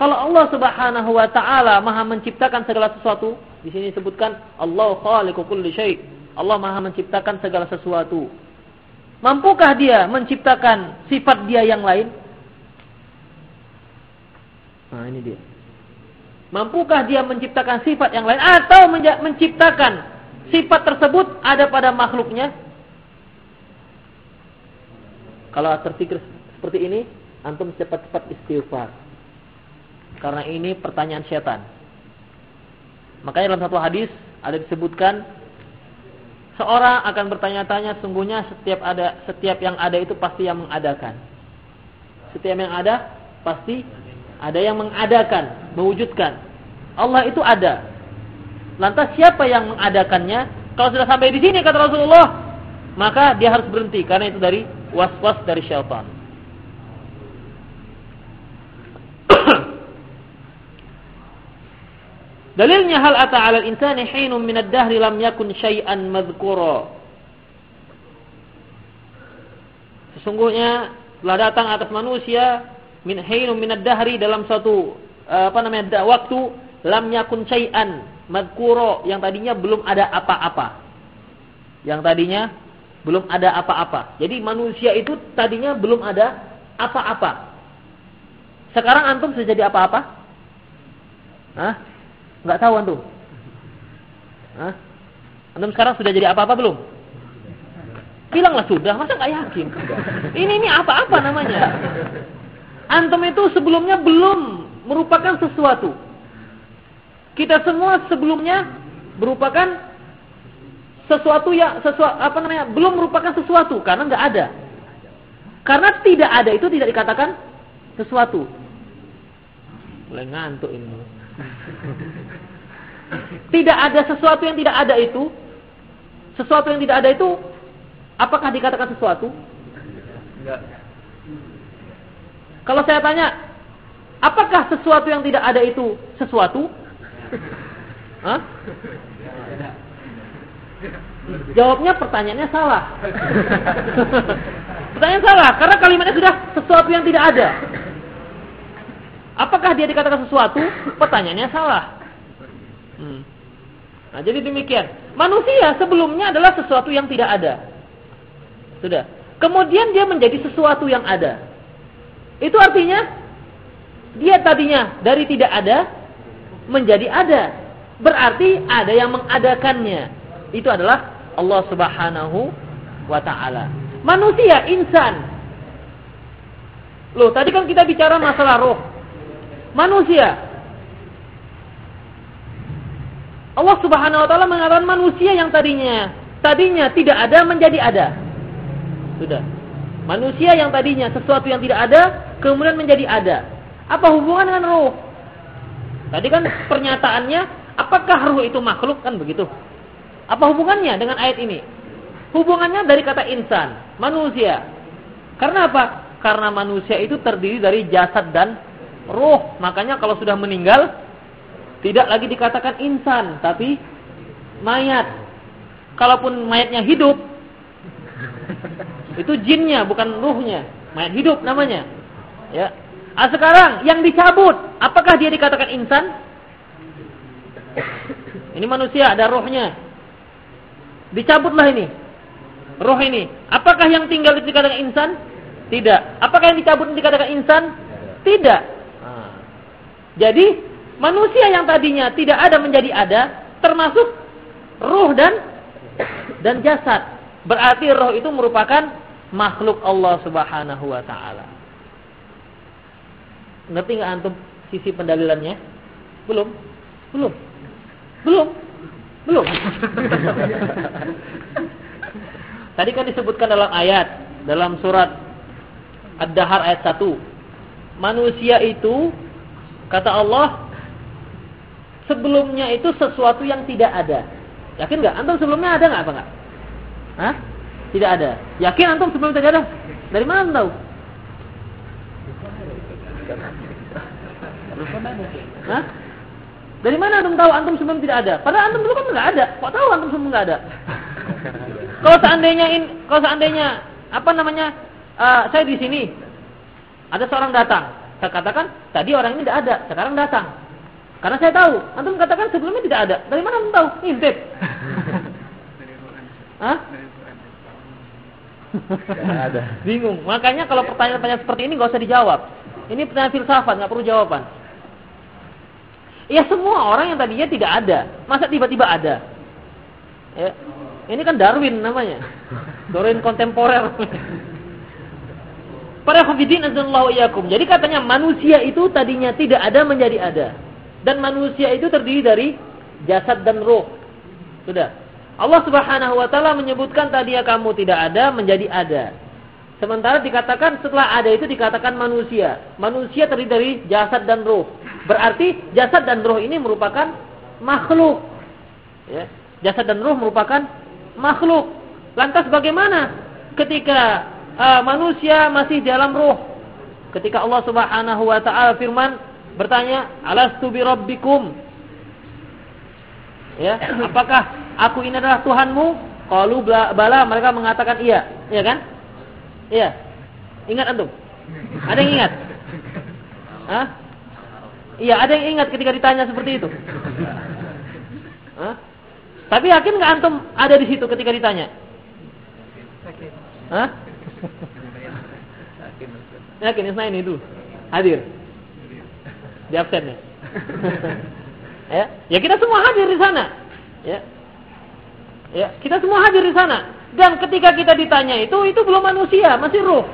Kalau Allah Subhanahu wa taala Maha menciptakan segala sesuatu, di sini disebutkan Allah khaliqu kulli syai. Allah Maha menciptakan segala sesuatu. Mampukah dia menciptakan sifat dia yang lain? Nah, ini dia. Mampukah dia menciptakan sifat yang lain atau menciptakan sifat tersebut ada pada makhluknya? Kalau terpikir seperti ini, antum cepat-cepat istighfar. Karena ini pertanyaan setan. Makanya dalam satu hadis ada disebutkan seorang akan bertanya-tanya sungguhnya setiap ada setiap yang ada itu pasti yang mengadakan. Setiap yang ada pasti ada yang mengadakan, mewujudkan. Allah itu ada. Lantas siapa yang mengadakannya? Kalau sudah sampai di sini kata Rasulullah, maka dia harus berhenti karena itu dari was-was dari syaitan. Dalilnya hal ata 'alal insani hinun min ad-dahri lam yakun syai'an madhkura. Sesungguhnya telah datang atas manusia min hinun min ad-dahri dalam suatu eh, apa namanya waktu lam yakun syai'an madhkura yang tadinya belum ada apa-apa. Yang tadinya belum ada apa-apa. Jadi manusia itu tadinya belum ada apa-apa. Sekarang antum sudah jadi apa-apa? Hah? Enggak tahu antum. Hah? Antum sekarang sudah jadi apa-apa belum? Bilanglah sudah, masa nggak yakin? Ini ini apa-apa namanya? Antum itu sebelumnya belum merupakan sesuatu. Kita semua sebelumnya merupakan sesuatu yang sesuatu apa namanya belum merupakan sesuatu karena nggak ada. Karena tidak ada itu tidak dikatakan sesuatu. Mulai ngantuk ini. Tidak ada sesuatu yang tidak ada itu. Sesuatu yang tidak ada itu apakah dikatakan sesuatu? Enggak. Kalau saya tanya, apakah sesuatu yang tidak ada itu sesuatu? Hah? Jawabnya pertanyaannya salah. Pertanyaan salah karena kalimatnya sudah sesuatu yang tidak ada. Apakah dia dikatakan sesuatu? Pertanyaannya salah. Hmm. Nah, jadi demikian. Manusia sebelumnya adalah sesuatu yang tidak ada. Sudah. Kemudian dia menjadi sesuatu yang ada. Itu artinya dia tadinya dari tidak ada menjadi ada. Berarti ada yang mengadakannya. Itu adalah Allah Subhanahu wa taala. Manusia, insan. Loh, tadi kan kita bicara masalah roh manusia. Allah Subhanahu wa taala mengatakan manusia yang tadinya tadinya tidak ada menjadi ada. Sudah. Manusia yang tadinya sesuatu yang tidak ada kemudian menjadi ada. Apa hubungan dengan ruh? Tadi kan pernyataannya, apakah ruh itu makhluk kan begitu? Apa hubungannya dengan ayat ini? Hubungannya dari kata insan, manusia. Karena apa? Karena manusia itu terdiri dari jasad dan ruh. Makanya kalau sudah meninggal, tidak lagi dikatakan insan, tapi mayat. Kalaupun mayatnya hidup, itu jinnya, bukan ruhnya. Mayat hidup namanya. Ya. Ah, sekarang yang dicabut, apakah dia dikatakan insan? Ini manusia, ada rohnya. Dicabutlah ini. Roh ini. Apakah yang tinggal itu dikatakan insan? Tidak. Apakah yang dicabut dikatakan insan? Tidak. Ah. Jadi, manusia yang tadinya tidak ada menjadi ada, termasuk roh dan dan jasad. Berarti roh itu merupakan makhluk Allah Subhanahu wa taala. Ngerti nggak antum sisi pendalilannya? Belum? Belum. Belum. Belum. Tadi kan disebutkan dalam ayat dalam surat Ad-Dahar ayat 1. Manusia itu kata Allah sebelumnya itu sesuatu yang tidak ada. Yakin nggak? Antum sebelumnya ada nggak apa nggak? Hah? Tidak ada. Yakin antum sebelumnya tidak ada? Dari mana tahu? Hah? Dari mana antum tahu antum sebelum tidak ada? Padahal antum dulu kan nggak ada. Kok tahu antum sebelum nggak ada? kalau seandainya in, kalau seandainya apa namanya? Uh, saya di sini ada seorang datang. Saya katakan tadi orang ini tidak ada, sekarang datang. Karena saya tahu, antum katakan sebelumnya tidak ada. Dari mana antum tahu? Intip. Hah? ada. Bingung. Makanya kalau pertanyaan-pertanyaan seperti ini nggak usah dijawab. Ini pertanyaan filsafat, nggak perlu jawaban. Ya semua orang yang tadinya tidak ada, masa tiba-tiba ada? Ya. Ini kan Darwin namanya. Darwin kontemporer. Para khafidin azallahu iyakum. Jadi katanya manusia itu tadinya tidak ada menjadi ada. Dan manusia itu terdiri dari jasad dan roh. Sudah. Allah Subhanahu wa taala menyebutkan tadi ya kamu tidak ada menjadi ada. Sementara dikatakan setelah ada itu dikatakan manusia. Manusia terdiri dari jasad dan roh. Berarti jasad dan roh ini merupakan makhluk. Ya. Jasad dan roh merupakan makhluk. Lantas bagaimana ketika uh, manusia masih dalam roh? Ketika Allah Subhanahu wa taala firman bertanya, "Alastu bi rabbikum?" Ya, apakah aku ini adalah Tuhanmu? Qalu bala, mereka mengatakan iya, iya kan? Iya. Ingat antum? Ada yang ingat? Hah? Iya, ada yang ingat ketika ditanya seperti itu. Hah? Tapi yakin nggak antum ada di situ ketika ditanya? Hah? Yakin Ismail itu hadir di absennya. ya, ya kita semua hadir di sana. Ya, ya kita semua hadir di sana. Dan ketika kita ditanya itu, itu belum manusia, masih roh.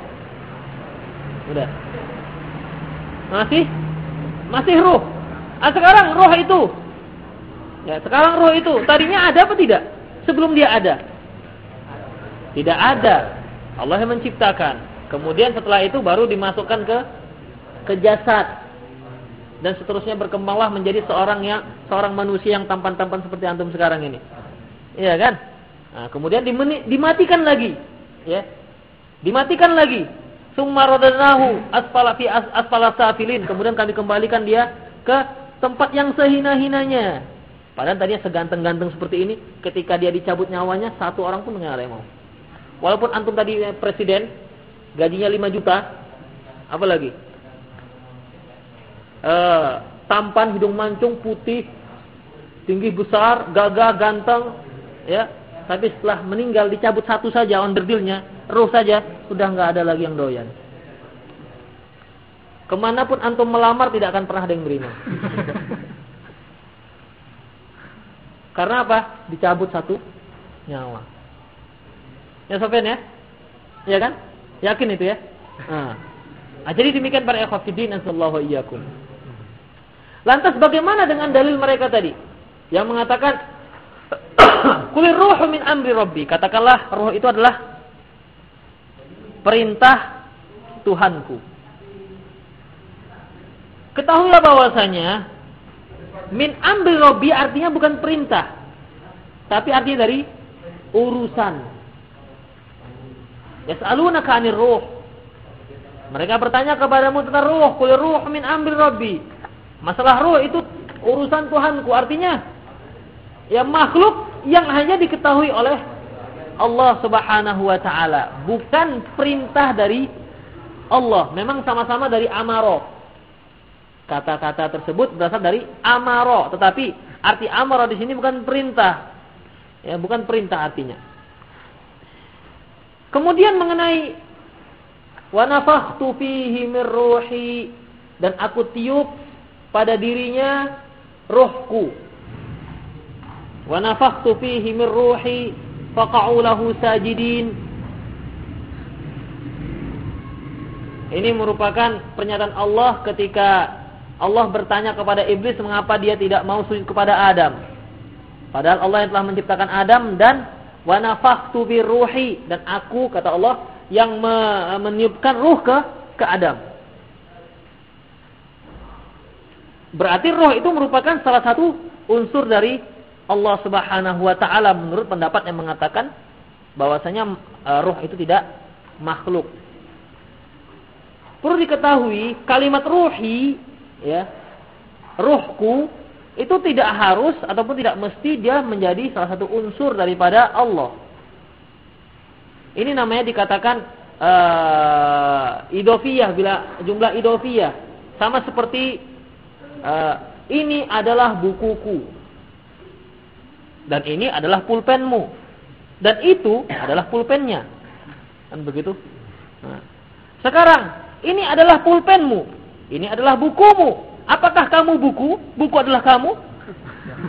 Udah. Masih masih roh. Ah, sekarang roh itu. Ya, sekarang roh itu tadinya ada apa tidak? Sebelum dia ada. Tidak ada. Allah yang menciptakan. Kemudian setelah itu baru dimasukkan ke ke jasad. Dan seterusnya berkembanglah menjadi seorang yang seorang manusia yang tampan-tampan seperti antum sekarang ini. Iya kan? Nah, kemudian dimatikan lagi, ya. Dimatikan lagi Summa radadnahu asfala fi asfala safilin. Kemudian kami kembalikan dia ke tempat yang sehina-hinanya. Padahal tadinya seganteng-ganteng seperti ini, ketika dia dicabut nyawanya, satu orang pun nggak ada mau. Walaupun antum tadi presiden, gajinya 5 juta, apa lagi? Uh, tampan, hidung mancung, putih, tinggi besar, gagah, ganteng, ya. Tapi setelah meninggal dicabut satu saja onderdilnya, roh saja, sudah nggak ada lagi yang doyan. Ke mana pun antum melamar tidak akan pernah ada yang menerima. Karena apa? Dicabut satu nyawa. Ya Sofian ya? Iya kan? Yakin itu ya? Nah. nah jadi demikian para ikhwafidin sallallahu iyyakum. Lantas bagaimana dengan dalil mereka tadi? Yang mengatakan kulir ruh min amri rabbi. Katakanlah roh itu adalah perintah Tuhanku. Ketahuilah bahwasanya min ambil robi artinya bukan perintah. Tapi artinya dari urusan. Yas'alunaka 'anir ruh. Mereka bertanya kepadamu tentang ruh, qul ruh min ambil robi. Masalah ruh itu urusan Tuhanku. Artinya ya makhluk yang hanya diketahui oleh Allah Subhanahu wa taala, bukan perintah dari Allah. Memang sama-sama dari amaro. Kata-kata tersebut berasal dari amaro, tetapi arti amaro di sini bukan perintah. Ya, bukan perintah artinya. Kemudian mengenai wa nafakhtu fihi dan aku tiup pada dirinya rohku. Wa nafakhtu fihi min ruhi faqa'u lahu sajidin. Ini merupakan pernyataan Allah ketika Allah bertanya kepada iblis mengapa dia tidak mau sujud kepada Adam. Padahal Allah yang telah menciptakan Adam dan wa nafakhtu ruhi dan aku kata Allah yang meniupkan ruh ke ke Adam. Berarti roh itu merupakan salah satu unsur dari Allah Subhanahu wa taala menurut pendapat yang mengatakan bahwasanya uh, roh itu tidak makhluk. Perlu diketahui kalimat ruhi ya ruhku itu tidak harus ataupun tidak mesti dia menjadi salah satu unsur daripada Allah. Ini namanya dikatakan uh, idofiyah bila jumlah idofiyah sama seperti uh, ini adalah bukuku dan ini adalah pulpenmu dan itu adalah pulpennya kan begitu. Nah. Sekarang ini adalah pulpenmu ini adalah bukumu. Apakah kamu buku? Buku adalah kamu?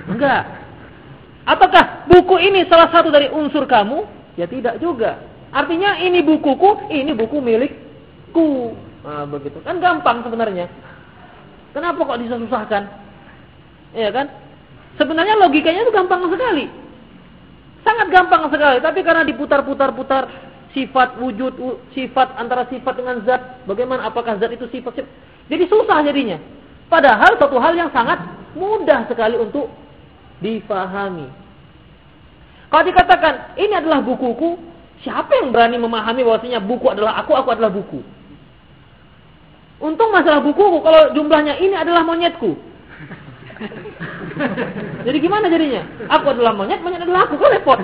Enggak. Apakah buku ini salah satu dari unsur kamu? Ya tidak juga. Artinya ini bukuku, ini buku milikku. Nah, begitu. Kan gampang sebenarnya. Kenapa kok disusahkan? Iya kan? Sebenarnya logikanya itu gampang sekali. Sangat gampang sekali, tapi karena diputar-putar-putar sifat wujud, sifat antara sifat dengan zat, bagaimana apakah zat itu sifat, sifat jadi susah jadinya. Padahal satu hal yang sangat mudah sekali untuk difahami. Kalau dikatakan ini adalah bukuku, siapa yang berani memahami bahwasanya buku adalah aku, aku adalah buku? Untung masalah bukuku kalau jumlahnya ini adalah monyetku. Jadi gimana jadinya? Aku adalah monyet, monyet adalah aku, kok repot.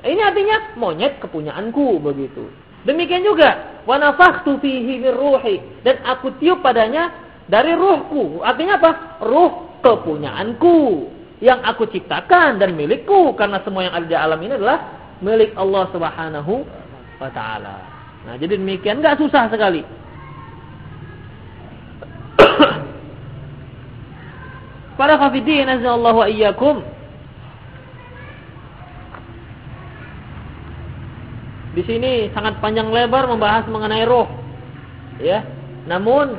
Ini artinya monyet kepunyaanku begitu. Demikian juga wa nafakhtu fihi ruhi dan aku tiup padanya dari ruhku. Artinya apa? Ruh kepunyaanku yang aku ciptakan dan milikku karena semua yang ada di alam ini adalah milik Allah Subhanahu wa taala. Nah, jadi demikian enggak susah sekali. Para khafidin azza wa iyyakum di sini sangat panjang lebar membahas mengenai roh. Ya. Namun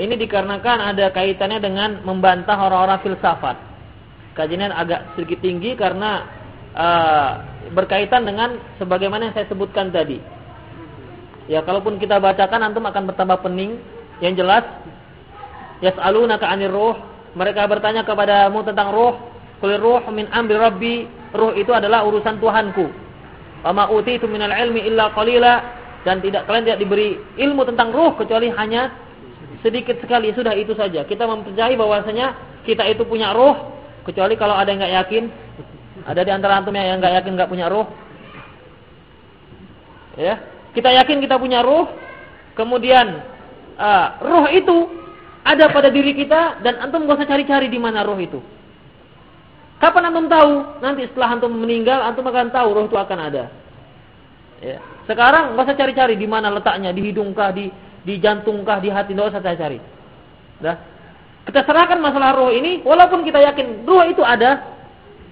ini dikarenakan ada kaitannya dengan membantah orang-orang filsafat. Kajian agak sedikit tinggi karena uh, berkaitan dengan sebagaimana yang saya sebutkan tadi. Ya, kalaupun kita bacakan antum akan bertambah pening. Yang jelas yas'alunaka 'anir ruh, mereka bertanya kepadamu tentang roh. Qul ruh min amri rabbi, ruh itu adalah urusan Tuhanku. Wama utitu minal ilmi illa qalila dan tidak kalian tidak diberi ilmu tentang ruh kecuali hanya sedikit sekali sudah itu saja. Kita mempercayai bahwasanya kita itu punya ruh kecuali kalau ada yang nggak yakin. Ada di antara antum yang nggak yakin nggak punya ruh. Ya, kita yakin kita punya ruh. Kemudian uh, ruh itu ada pada diri kita dan antum gak usah cari-cari di mana ruh itu. Kapan antum tahu? Nanti setelah antum meninggal, antum akan tahu roh itu akan ada. Ya. Sekarang nggak usah cari-cari di mana letaknya, di hidungkah, di di jantungkah, di hati, nggak usah cari-cari. Dah. Kita serahkan masalah roh ini, walaupun kita yakin roh itu ada,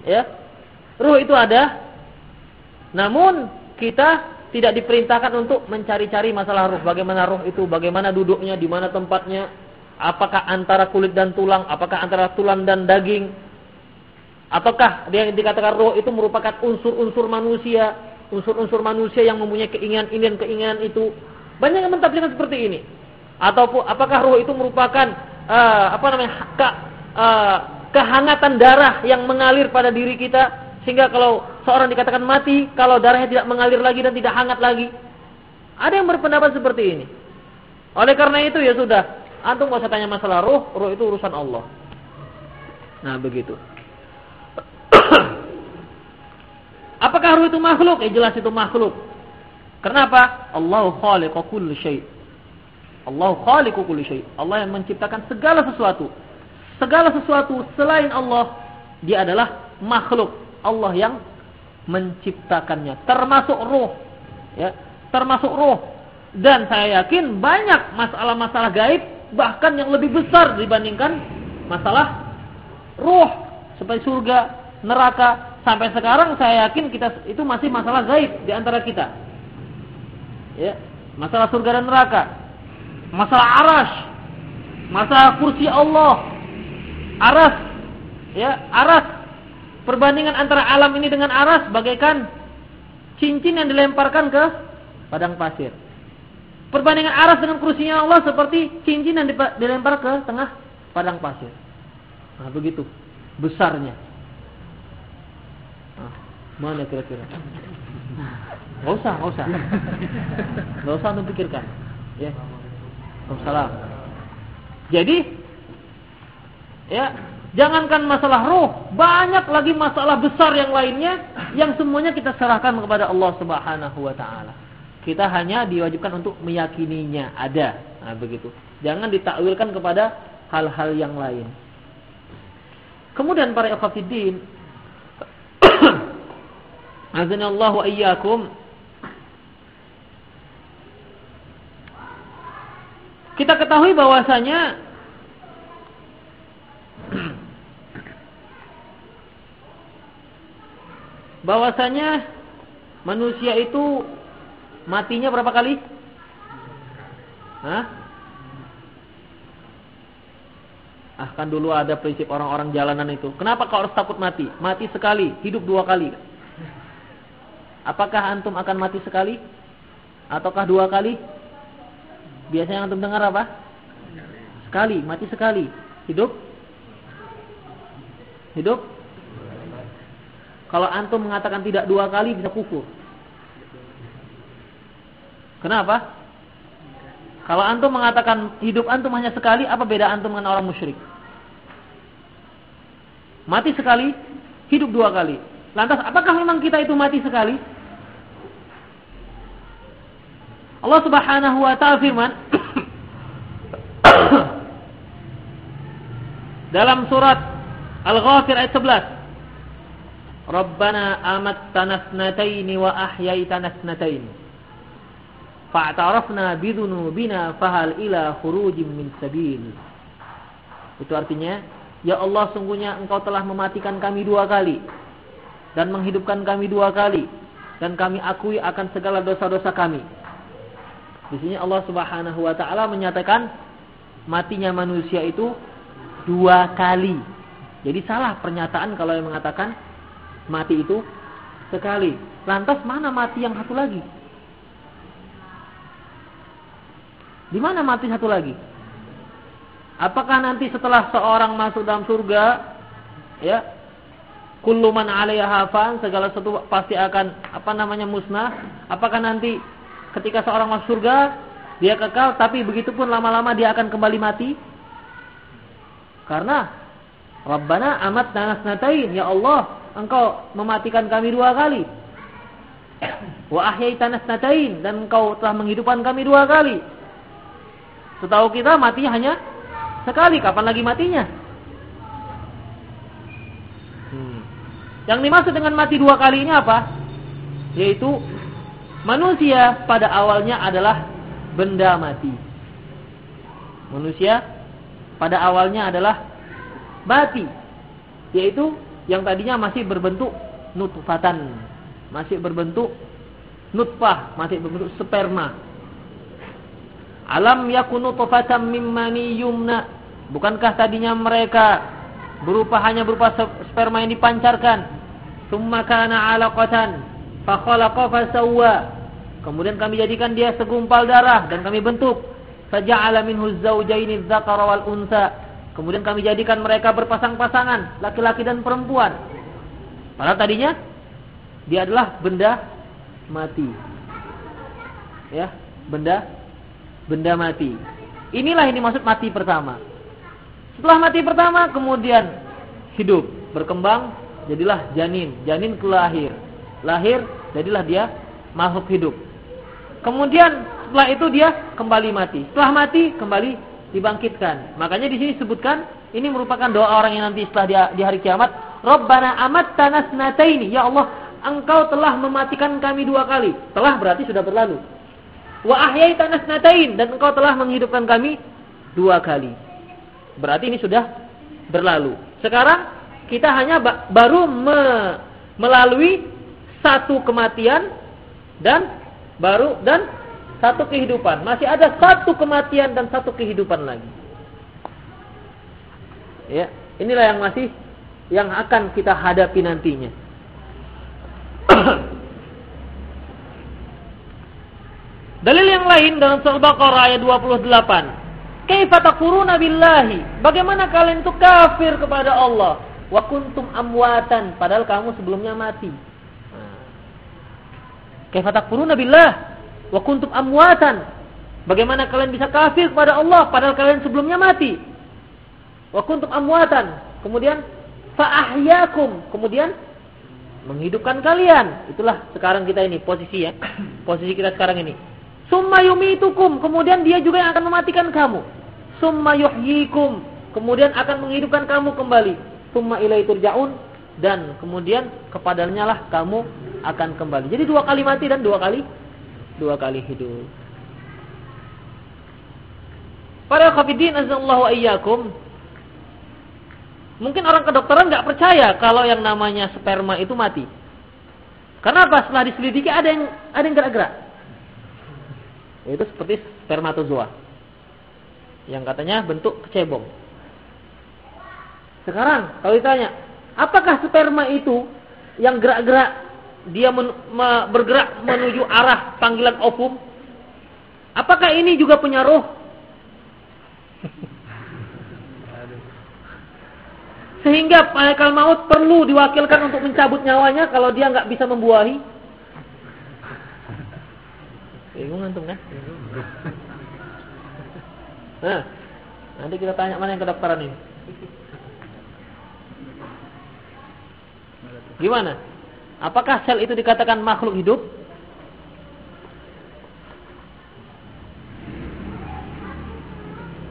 ya, roh itu ada, namun kita tidak diperintahkan untuk mencari-cari masalah roh. Bagaimana roh itu, bagaimana duduknya, di mana tempatnya, apakah antara kulit dan tulang, apakah antara tulang dan daging, Ataukah yang dikatakan roh itu merupakan unsur-unsur manusia, unsur-unsur manusia yang mempunyai keinginan-keinginan keinginan itu. Banyak yang mentafsirkan seperti ini. Ataupun apakah ruh itu merupakan uh, apa namanya ke, uh, kehangatan darah yang mengalir pada diri kita sehingga kalau seorang dikatakan mati, kalau darahnya tidak mengalir lagi dan tidak hangat lagi. Ada yang berpendapat seperti ini. Oleh karena itu ya sudah, antum nggak usah tanya masalah ruh, ruh itu urusan Allah. Nah, begitu. Apakah ruh itu makhluk? Ya jelas itu makhluk. Kenapa? Allah khaliqu kulli. Allah khaliqu kulli. Allah yang menciptakan segala sesuatu. Segala sesuatu selain Allah, dia adalah makhluk. Allah yang menciptakannya, termasuk ruh. Ya, termasuk ruh. Dan saya yakin banyak masalah-masalah gaib bahkan yang lebih besar dibandingkan masalah ruh seperti surga, neraka. Sampai sekarang saya yakin kita itu masih masalah gaib di antara kita. Ya, masalah surga dan neraka. Masalah arash. Masalah kursi Allah. Aras. Ya, aras. Perbandingan antara alam ini dengan aras bagaikan cincin yang dilemparkan ke padang pasir. Perbandingan aras dengan kursinya Allah seperti cincin yang dilempar ke tengah padang pasir. Nah, begitu besarnya. Nah, mana kira-kira? Gak usah, gak usah. Gak usah untuk pikirkan. Ya. Salam. Jadi, ya, jangankan masalah roh, banyak lagi masalah besar yang lainnya yang semuanya kita serahkan kepada Allah Subhanahu wa taala. Kita hanya diwajibkan untuk meyakininya ada. Nah, begitu. Jangan ditakwilkan kepada hal-hal yang lain. Kemudian para ikhwatiddin wa iyyakum Kita ketahui bahwasanya bahwasanya manusia itu matinya berapa kali? Hah? Ah kan dulu ada prinsip orang-orang jalanan itu. Kenapa kau harus takut mati? Mati sekali, hidup dua kali. Apakah antum akan mati sekali? Ataukah dua kali? Biasanya antum dengar apa? Sekali, mati sekali. Hidup? Hidup? Kalau antum mengatakan tidak dua kali bisa kufur. Kenapa? Kalau antum mengatakan hidup antum hanya sekali, apa beda antum dengan orang musyrik? Mati sekali, hidup dua kali. Lantas apakah memang kita itu mati sekali? Allah Subhanahu wa taala firman dalam surat Al-Ghafir ayat 11 Rabbana amattana snataini wa ahyaitana snatain fa'tarafna bidhunubina fahal ila khurujim min sabil. Itu artinya ya Allah sungguhnya engkau telah mematikan kami dua kali dan menghidupkan kami dua kali dan kami akui akan segala dosa-dosa kami. Di sini Allah Subhanahu wa taala menyatakan matinya manusia itu dua kali. Jadi salah pernyataan kalau yang mengatakan mati itu sekali. Lantas mana mati yang satu lagi? Di mana mati satu lagi? Apakah nanti setelah seorang masuk dalam surga, ya, kullu man 'alaiha segala sesuatu pasti akan apa namanya musnah? Apakah nanti ketika seorang masuk surga, dia kekal, tapi begitu pun lama-lama dia akan kembali mati. Karena Rabbana amat nanas natain, ya Allah, engkau mematikan kami dua kali. Wa tanas natain dan engkau telah menghidupkan kami dua kali. Setahu kita mati hanya sekali, kapan lagi matinya? Hmm. Yang dimaksud dengan mati dua kali ini apa? Yaitu Manusia pada awalnya adalah benda mati. Manusia pada awalnya adalah mati. Yaitu yang tadinya masih berbentuk nutfatan. Masih berbentuk nutfah. Masih berbentuk sperma. Alam yakunu tufatan mimmani yumna. Bukankah tadinya mereka berupa hanya berupa sperma yang dipancarkan. Summa kana alaqatan fakhalaqa fasawwa. Kemudian kami jadikan dia segumpal darah dan kami bentuk. Faja'ala minhu dzakara wal unsa. Kemudian kami jadikan mereka berpasang-pasangan, laki-laki dan perempuan. Padahal tadinya dia adalah benda mati. Ya, benda benda mati. Inilah yang dimaksud mati pertama. Setelah mati pertama kemudian hidup, berkembang, jadilah janin, janin kelahir. Lahir, jadilah dia makhluk hidup. Kemudian setelah itu dia kembali mati. Setelah mati kembali dibangkitkan. Makanya di sini disebutkan ini merupakan doa orang yang nanti setelah di hari kiamat, Rabbana tanas nataini. Ya Allah, Engkau telah mematikan kami dua kali. Telah berarti sudah berlalu. Wa tanas natain dan Engkau telah menghidupkan kami dua kali. Berarti ini sudah berlalu. Sekarang kita hanya baru me melalui satu kematian dan baru dan satu kehidupan. Masih ada satu kematian dan satu kehidupan lagi. Ya, inilah yang masih yang akan kita hadapi nantinya. Dalil yang lain dalam surah Baqarah ayat 28. Kaifa takfuruna billahi? Bagaimana kalian itu kafir kepada Allah? Wa kuntum amwatan, padahal kamu sebelumnya mati. Kaifa takfuruna billah? Wa kuntum amwatan. Bagaimana kalian bisa kafir kepada Allah padahal kalian sebelumnya mati? Wa kuntum amwatan. Kemudian fa'ahyakum. Kemudian menghidupkan kalian. Itulah sekarang kita ini posisi ya. Posisi kita sekarang ini. Summa yumitukum. Kemudian dia juga yang akan mematikan kamu. Summa yuhyikum. Kemudian akan menghidupkan kamu kembali. Summa ilai turja'un. Dan kemudian kepadanya lah kamu akan kembali. Jadi dua kali mati dan dua kali dua kali hidup. Para khafidin azallahu ayyakum. Mungkin orang kedokteran nggak percaya kalau yang namanya sperma itu mati. Karena apa? Setelah diselidiki ada yang ada yang gerak-gerak. Itu seperti spermatozoa. Yang katanya bentuk kecebong. Sekarang kalau ditanya, apakah sperma itu yang gerak-gerak dia men, me, bergerak menuju arah panggilan ovum? Apakah ini juga punya roh? Sehingga malaikat maut perlu diwakilkan untuk mencabut nyawanya kalau dia nggak bisa membuahi. Bingung antum kan? Nah, nanti kita tanya mana yang kedokteran ini. Gimana? Apakah sel itu dikatakan makhluk hidup?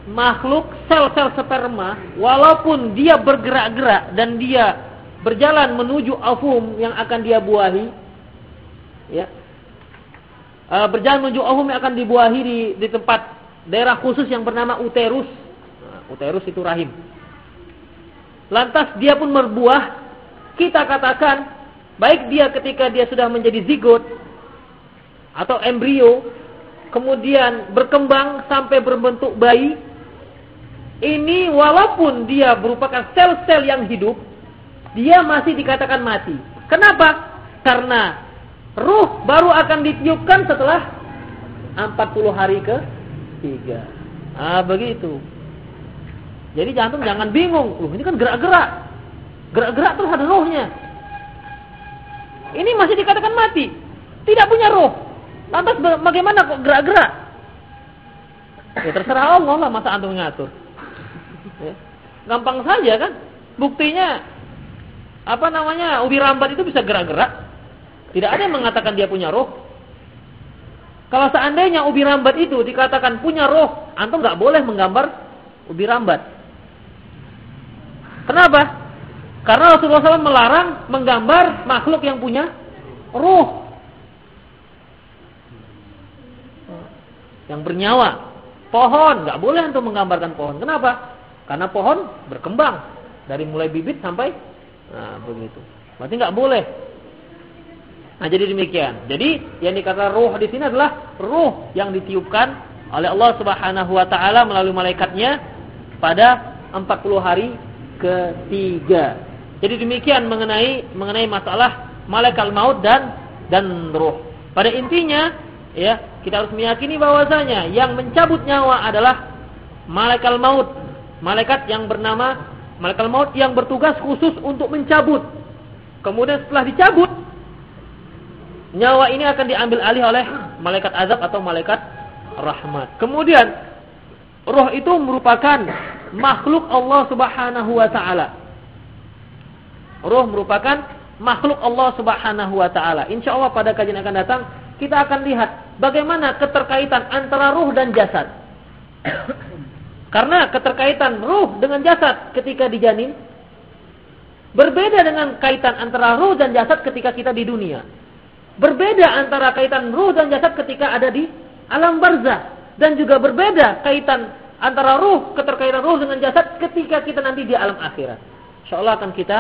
Makhluk sel-sel sperma, walaupun dia bergerak-gerak dan dia berjalan menuju ovum yang akan dia buahi, ya, uh, berjalan menuju ovum yang akan dibuahi di, di tempat daerah khusus yang bernama uterus. Nah, uterus itu rahim. Lantas dia pun berbuah, kita katakan Baik dia ketika dia sudah menjadi zigot atau embrio, kemudian berkembang sampai berbentuk bayi, ini walaupun dia merupakan sel-sel yang hidup, dia masih dikatakan mati. Kenapa? Karena ruh baru akan ditiupkan setelah 40 hari ke 3. Ah, begitu. Jadi jantung jangan bingung. Loh, ini kan gerak-gerak. Gerak-gerak terus ada rohnya. Ini masih dikatakan mati. Tidak punya roh. Lantas bagaimana kok gerak-gerak? Ya terserah Allah lah masa antum ngatur. Ya. Gampang saja kan? Buktinya apa namanya? Ubi rambat itu bisa gerak-gerak. Tidak ada yang mengatakan dia punya roh. Kalau seandainya ubi rambat itu dikatakan punya roh, antum nggak boleh menggambar ubi rambat. Kenapa? Karena Rasulullah SAW melarang menggambar makhluk yang punya ruh. Yang bernyawa. Pohon, nggak boleh untuk menggambarkan pohon. Kenapa? Karena pohon berkembang dari mulai bibit sampai nah, begitu. Berarti nggak boleh. Nah, jadi demikian. Jadi yang dikatakan ruh di sini adalah ruh yang ditiupkan oleh Allah Subhanahu wa taala melalui malaikatnya pada 40 hari ketiga. Jadi demikian mengenai mengenai masalah malaikat maut dan dan roh. Pada intinya Ya, kita harus meyakini bahwasanya yang mencabut nyawa adalah malaikat maut. Malaikat yang bernama malaikat maut yang bertugas khusus untuk mencabut. Kemudian setelah dicabut, nyawa ini akan diambil alih oleh malaikat azab atau malaikat rahmat. Kemudian roh itu merupakan makhluk Allah Subhanahu wa taala. Roh merupakan makhluk Allah Subhanahu wa taala. Insyaallah pada kajian akan datang kita akan lihat bagaimana keterkaitan antara ruh dan jasad. Karena keterkaitan ruh dengan jasad ketika dijanin berbeda dengan kaitan antara ruh dan jasad ketika kita di dunia. Berbeda antara kaitan ruh dan jasad ketika ada di alam barzah dan juga berbeda kaitan antara ruh keterkaitan ruh dengan jasad ketika kita nanti di alam akhirat. Insyaallah akan kita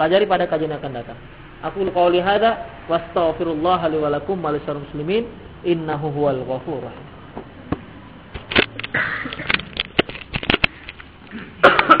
pelajari pada kajian yang akan datang. Aku lupa oleh hada, li wa lakum muslimin innahu huwal ghafur.